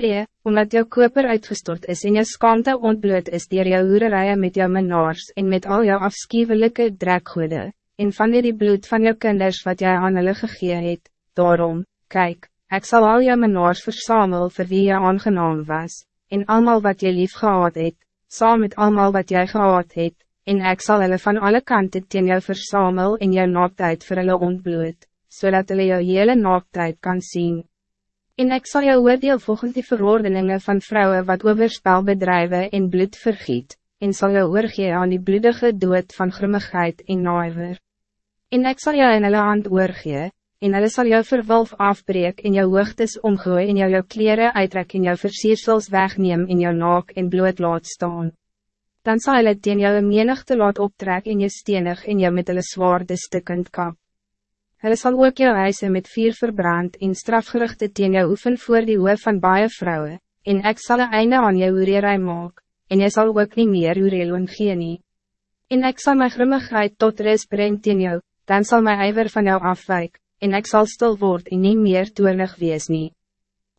Israël, omdat jou koper uitgestort is en jou skaamte ontbloot is dier jou hoererijen met jou menaars en met al jou afschuwelijke drekgoede, en van die bloed van jou kinders wat jy aan hulle gegee het, daarom, kijk, ik zal al jou menaars versamel vir wie jy aangenaam was, en allemaal wat jy lief gehad het, saam met allemaal wat jy gehad het, en ik zal hulle van alle kanten teen jou versamel en jou naaktheid vir hulle ontbloot, zodat so hulle jou hele naaktheid kan zien. En ik zal jou oordeel volgens die verordeningen van vrouwen wat overspel bedrijven en bloed vergiet, en zal jou oorgee aan die bloedige dood van grimmigheid en naaiver. En ik zal jou in hulle hand oorgee, en hulle sal jou verwulf afbreek en jou hoogtes omgooi en jou jou kleren uittrek en jou versiersels wegneem en jou naak en bloed laat staan. Dan zal hulle teen jou een menigte laat optrek en je stenig en jou met hulle zwaarde stukkend kap. Hulle sal ook jou huise met vier verbrand en strafgerichte teen jou oefen voor die hoof van baie vrouwen, en ek sal een einde aan jou oorerij maak, en jy sal ook niet meer ooreel gee nie. En ek sal my grimmigheid tot res breng teen jou, dan zal my ijver van jou afwijk, en ek sal stil word en nie meer toernig wees nie.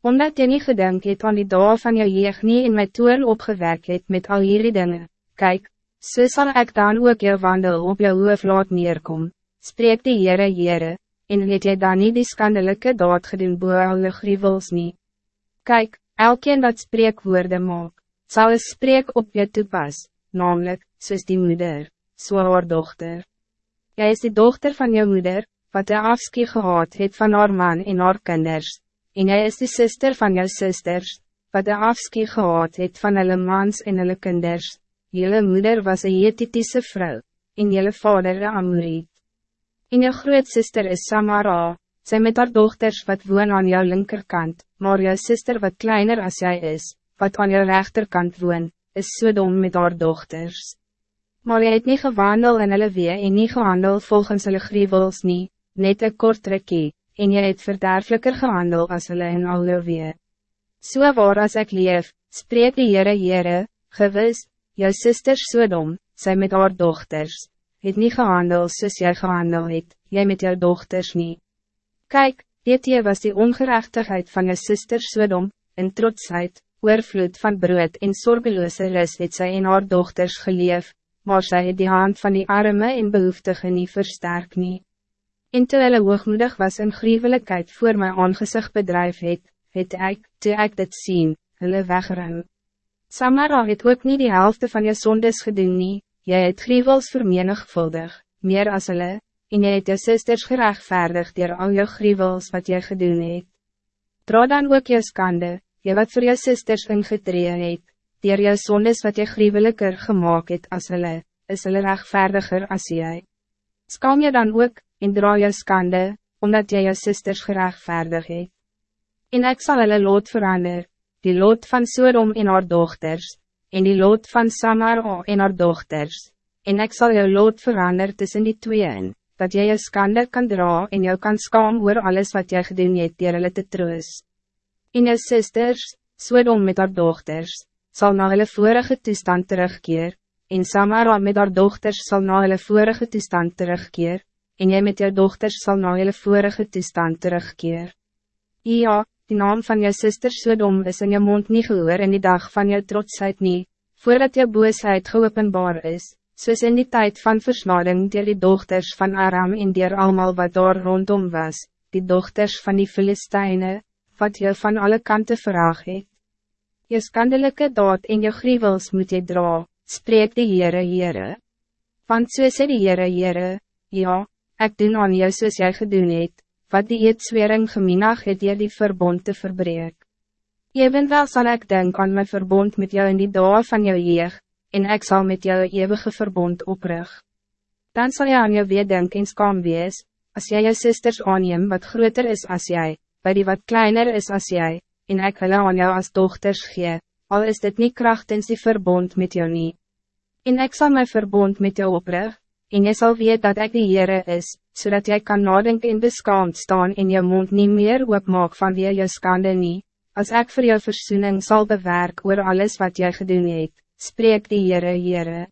Omdat jy nie gedink het aan die dag van jou jeug nie en my toer opgewek het met al hierdie dinge, kyk, so sal ek dan ook jou wandel op jou hoof laat neerkom spreek die Heere Heere, en het jy dan niet die skandelijke daad gedoen boe alle grievels nie. Kijk, elkeen dat spreek woorde maak, sal een spreek op je toepas, namelijk, soos die moeder, so haar dochter. Jy is die dochter van jou moeder, wat de afskie gehad het van haar man en haar kinders, en jy is die sister van jou sisters, wat de afskie gehad het van hulle mans en hulle kinders. Jelle moeder was een Jetitiese vrouw, en jelle vader een Amoriet. En jou grootsister is Samara, sy met haar dochters wat woon aan jou linkerkant, maar jou sister wat kleiner als jij is, wat aan jou rechterkant woon, is Sodom met haar dochters. Maar jy het nie gewandel in hulle wee en nie gehandel volgens hulle grievels nie, net een kort trekkie, en jy het verderfliker gehandel as hulle in al jou wee. So waar as ek leef, spreek die Heere Heere, gewis, jou sister Sodom, sy met haar dochters, het niet gehandel soos jy gehandel het, jy met jou dochters niet. Kijk, dit jy was die ongerechtigheid van je zuster Sodom, in trotsheid, oorvloed van brood en zorgeloze rust het sy en haar dochters geleef, maar sy het die hand van die arme en behoeftige niet versterk nie. En toe hulle hoogmoedig was in grievelijkheid voor my aangezicht bedrijf het, het ek, toe ek dit sien, hulle wegruim. Samara het ook niet die helft van je zondes gedoen nie, Jy het grievels vermenigvuldig, meer as hulle, en jy het jou sisters gerechtvaardig dier al jou grievels wat jy gedoen het. Dra dan ook jou skande, jy wat voor jou sisters ingetree het, dier jou sondes wat jy grieveliker gemaakt het as hulle, is hulle rechtvaardiger as jy. Skam je dan ook, en dra jou skande, omdat jy jou sisters gerechtvaardig het. En ek sal hulle lot verander, die lot van Sodom en haar dochters, en die lot van Samara en haar dochters, en ik zal jou lot veranderen tussen die tweeën, dat jy jou skande kan dra en jou kan skaam oor alles wat jy gedoen het dier hulle te troos. En jou sisters, Sodom met haar dochters, zal na hulle vorige toestand terugkeer, en Samara met haar dochters zal na hulle vorige toestand terugkeer, en jy met jou dochters zal na hulle vorige toestand terugkeer. Ja, die naam van jou zuster Sodom is in je mond niet gehoor in die dag van jou trotsheid niet, voordat jou boosheid geopenbaar is, soos in die tijd van versnading dier die dochters van Aram en dier allemaal wat daar rondom was, die dochters van die Filisteine, wat jou van alle kanten vraag het. Je skandelijke daad en je grievels moet je dra, spreek die Heere Heere. Want so sê die Heere Heere, ja, ik doen aan jou soos jy gedoen het, wat die eedswering geminag het jy die verbond te verbreek. Evenwel zal ik denk aan mijn verbond met jou in die dag van jou jeug, en ik zal met jou eeuwige verbond oprig. Dan zal je aan jou weer denk en skam wees, als jij je sisters aanneem wat groter is als jij, bij die wat kleiner is als jij, en ik wil aan jou als dochters gee, al is dit niet krachtens die verbond met jou niet. En ik zal mijn verbond met jou oprig, en jy sal weet dat ik de Heere is, zodat jij kan nadenken en beskaamd staan en je mond niet meer oopmaak van wie je skande nie, als ik voor jou verzoening zal bewerken oor alles wat jij gedoen het, spreek die Heere Heere.